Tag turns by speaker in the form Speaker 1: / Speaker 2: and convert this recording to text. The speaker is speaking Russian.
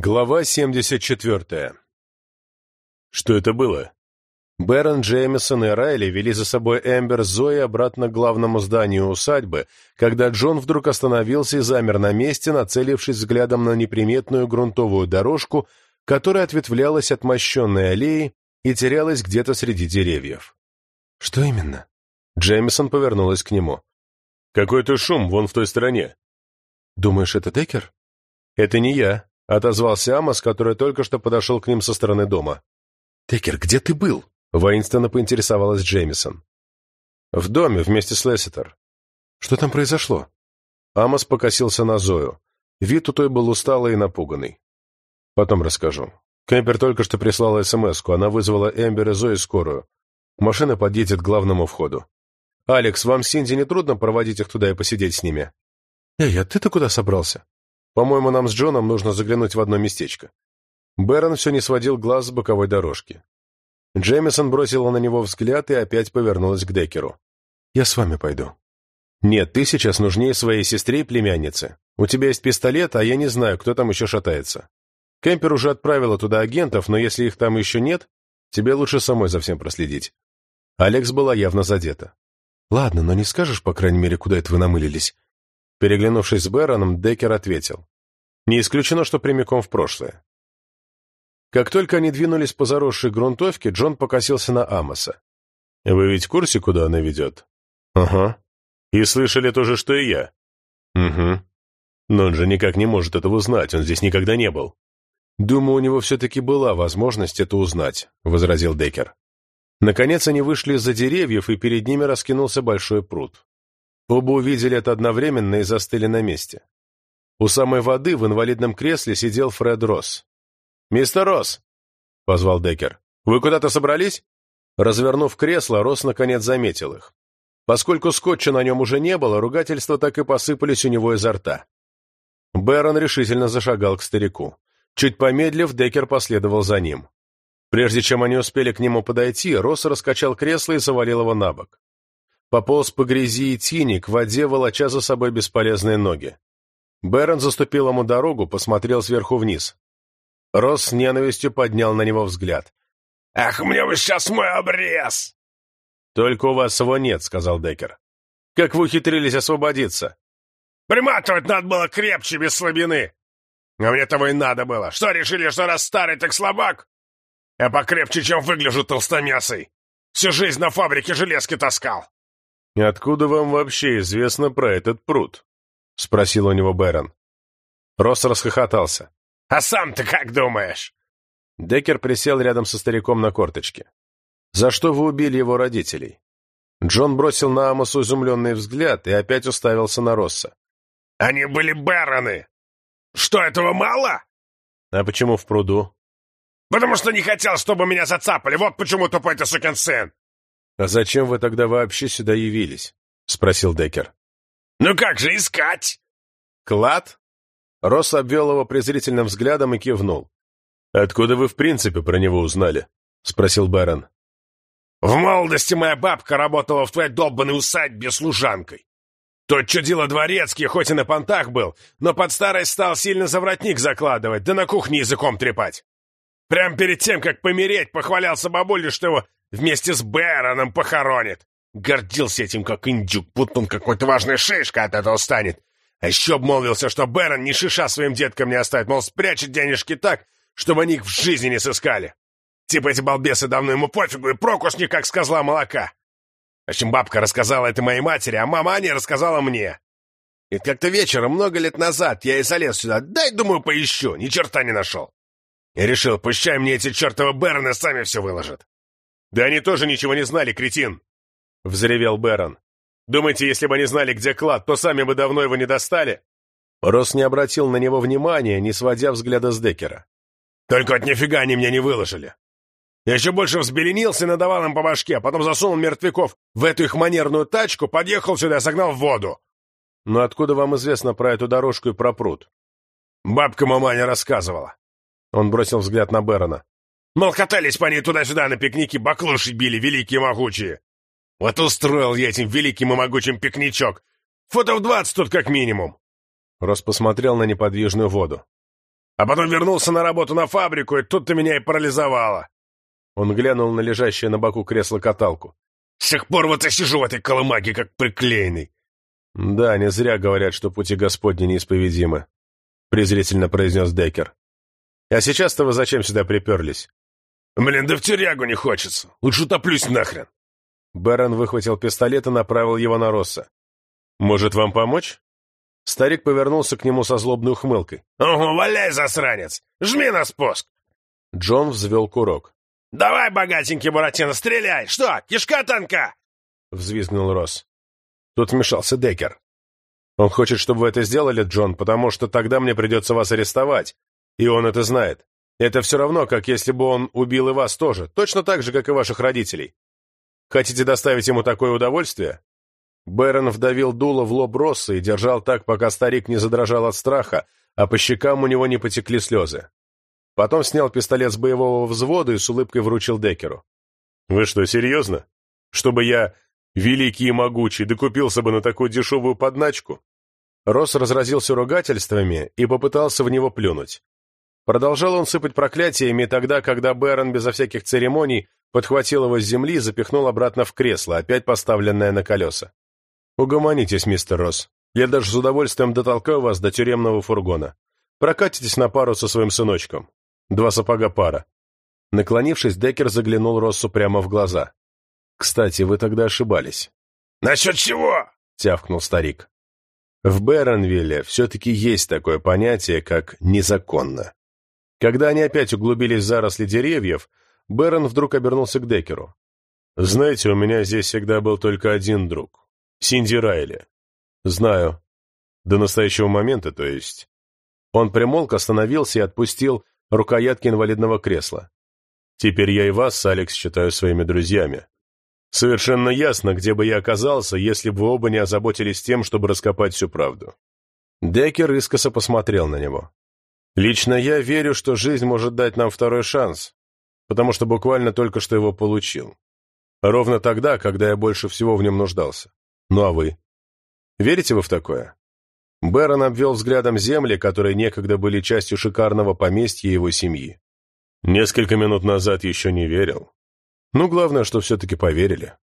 Speaker 1: Глава 74. Что это было? Бэрон, Джеймисон и Райли вели за собой Эмбер Зоей обратно к главному зданию усадьбы, когда Джон вдруг остановился и замер на месте, нацелившись взглядом на неприметную грунтовую дорожку, которая ответвлялась от мощенной аллеи и терялась где-то среди деревьев. «Что именно?» Джеймисон повернулась к нему. «Какой-то шум вон в той стороне». «Думаешь, это Деккер?» «Это не я», — отозвался Амос, который только что подошел к ним со стороны дома.
Speaker 2: «Текер, где ты был?»
Speaker 1: — воинственно поинтересовалась Джеймисон. «В доме вместе с Лесситер».
Speaker 2: «Что там произошло?»
Speaker 1: Амос покосился на Зою. Вид у той был усталый и напуганный. «Потом расскажу. Кемпер только что прислала смс -ку. Она вызвала Эмбер и Зои скорую. Машина подъедет к главному входу. «Алекс, вам с Синди не трудно проводить их туда и посидеть с ними?»
Speaker 2: «Эй, а ты-то куда собрался?»
Speaker 1: По-моему, нам с Джоном нужно заглянуть в одно местечко». Бэрон все не сводил глаз с боковой дорожки. Джемисон бросила на него взгляд и опять повернулась к Деккеру.
Speaker 2: «Я с вами пойду».
Speaker 1: «Нет, ты сейчас нужнее своей сестре и племяннице. У тебя есть пистолет, а я не знаю, кто там еще шатается. Кемпер уже отправила туда агентов, но если их там еще нет, тебе лучше самой за всем проследить». Алекс была явно задета.
Speaker 2: «Ладно, но не скажешь, по крайней мере, куда это вы намылились?»
Speaker 1: Переглянувшись с Бэроном, Деккер ответил. «Не исключено, что прямиком в прошлое». Как только они двинулись по заросшей грунтовке, Джон покосился на Амоса. «Вы ведь в курсе, куда она ведет?» «Ага. И слышали то же, что и я?» «Угу. Но он же никак не может этого узнать, он здесь никогда не был». «Думаю, у него все-таки была возможность это узнать», — возразил Деккер. Наконец они вышли из-за деревьев, и перед ними раскинулся большой пруд. Оба увидели это одновременно и застыли на месте. У самой воды в инвалидном кресле сидел Фред Росс. «Мистер Росс!» — позвал Деккер. «Вы куда-то собрались?» Развернув кресло, Росс наконец заметил их. Поскольку скотча на нем уже не было, ругательства так и посыпались у него изо рта. Бэрон решительно зашагал к старику. Чуть помедлив, Деккер последовал за ним. Прежде чем они успели к нему подойти, Росс раскачал кресло и завалил его на бок пополз по грязи и тени, к воде, волоча за собой бесполезные ноги. Бэрон заступил ему дорогу, посмотрел сверху вниз. Рос с ненавистью поднял на него взгляд.
Speaker 3: «Ах, мне бы сейчас мой обрез!»
Speaker 1: «Только у вас его нет», — сказал Деккер. «Как вы ухитрились освободиться?»
Speaker 3: «Приматывать надо было крепче, без слабины. А мне того и надо было. Что, решили, что раз старый, так слабак? Я покрепче, чем выгляжу толстомясой. Всю жизнь на фабрике железки таскал.
Speaker 1: «Откуда вам вообще известно про этот пруд?» — спросил у него Бэрон. Росс расхохотался.
Speaker 3: «А сам ты как думаешь?»
Speaker 1: Деккер присел рядом со стариком на корточке. «За что вы убили его родителей?» Джон бросил на Амосу изумленный взгляд и опять уставился на Росса.
Speaker 3: «Они были Бэроны! Что, этого мало?»
Speaker 1: «А почему в пруду?»
Speaker 3: «Потому что не хотел, чтобы меня зацапали, вот почему тупой ты сукин сын!»
Speaker 1: «А зачем вы тогда вообще сюда явились?» — спросил Деккер.
Speaker 3: «Ну как же искать?»
Speaker 1: «Клад?» Росс обвел его презрительным взглядом и кивнул. «Откуда вы в принципе про него узнали?» — спросил Бэрон.
Speaker 3: «В молодости моя бабка работала в твоей долбанной усадьбе служанкой. Тот чудило дворецкий, хоть и на понтах был, но под старость стал сильно за воротник закладывать, да на кухне языком трепать. Прям перед тем, как помереть, похвалялся бабуле, что его Вместе с Бэроном похоронит. Гордился этим, как индюк, будто он какой-то важная шишка от этого станет. А еще обмолвился, что Бэрон ни шиша своим деткам не оставит, мол, спрячет денежки так, чтобы они их в жизни не сыскали. Типа эти балбесы давно ему пофигу, и прокус не как с козла молока. В общем, бабка рассказала это моей матери, а мама Аня рассказала мне. И как-то вечером, много лет назад, я и залез сюда. Дай, думаю, поищу. Ни черта не нашел. Я решил, пущай мне эти чертовы Бэроны сами все выложат. «Да они тоже ничего не знали, кретин!» — взревел Бэрон. «Думаете, если бы они знали, где клад, то сами бы давно его не достали?» Рос не обратил на него внимания, не сводя взгляда с Деккера. «Только от нифига они меня не выложили. Я еще больше взбеленился и надавал им по башке, а потом засунул мертвяков в эту их манерную тачку, подъехал сюда и согнал в воду». «Но откуда вам известно про эту дорожку и про пруд?» «Бабка маманя рассказывала». Он бросил взгляд на Бэрона. Мол, катались по ней туда-сюда на пикнике, баклуши били великие могучие. Вот устроил я этим великим и могучим пикничок. Футов двадцать тут как минимум.
Speaker 1: Рос посмотрел на неподвижную воду.
Speaker 3: А потом вернулся на работу на фабрику, и тут ты меня и парализовало.
Speaker 1: Он глянул на лежащее на боку кресло-каталку.
Speaker 3: С тех пор вот и сижу в этой колымаге, как приклеенный.
Speaker 1: Да, не зря говорят, что пути Господни неисповедимы, презрительно произнес Деккер. А сейчас-то вы зачем сюда приперлись?
Speaker 3: Блин, да в тюрягу не хочется. Лучше топлюсь нахрен.
Speaker 1: Бэрон выхватил пистолет и направил его на Росса. «Может, вам помочь?» Старик повернулся к нему со злобной ухмылкой.
Speaker 3: «Угу, валяй, засранец! Жми на спуск!»
Speaker 1: Джон взвел курок.
Speaker 3: «Давай, богатенький Буратино, стреляй! Что, кишка танка?»
Speaker 1: Взвизгнул Росс. Тут вмешался Деккер. «Он хочет, чтобы вы это сделали, Джон, потому что тогда мне придется вас арестовать. И он это знает. Это все равно, как если бы он убил и вас тоже, точно так же, как и ваших родителей. Хотите доставить ему такое удовольствие?» Бэрон вдавил дуло в лоб Росса и держал так, пока старик не задрожал от страха, а по щекам у него не потекли слезы. Потом снял пистолет с боевого взвода и с улыбкой вручил Декеру. «Вы что, серьезно? Чтобы я, великий и могучий, докупился бы на такую дешевую подначку?» Росс разразился ругательствами и попытался в него плюнуть. Продолжал он сыпать проклятиями тогда, когда Бэрон безо всяких церемоний подхватил его с земли и запихнул обратно в кресло, опять поставленное на колеса. «Угомонитесь, мистер Росс. Я даже с удовольствием дотолкаю вас до тюремного фургона. Прокатитесь на пару со своим сыночком. Два сапога пара». Наклонившись, Деккер заглянул Россу прямо в глаза. «Кстати, вы тогда ошибались».
Speaker 3: «Насчет чего?»
Speaker 1: — тявкнул старик. В Беронвилле все-таки есть такое понятие, как «незаконно». Когда они опять углубились в заросли деревьев, Бэрон вдруг обернулся к Деккеру. «Знаете, у меня здесь всегда был только один друг. Синди Райли». «Знаю. До настоящего момента, то есть». Он примолк, остановился и отпустил рукоятки инвалидного кресла. «Теперь я и вас, Алекс, считаю своими друзьями. Совершенно ясно, где бы я оказался, если бы вы оба не озаботились тем, чтобы раскопать всю правду». Деккер искоса посмотрел на него. «Лично я верю, что жизнь может дать нам второй шанс, потому что буквально только что его получил. Ровно тогда, когда я больше всего в нем нуждался. Ну а вы? Верите вы в такое? Бэрон обвел взглядом земли, которые некогда были частью шикарного поместья его семьи. Несколько минут назад еще не верил. Ну, главное, что все-таки поверили.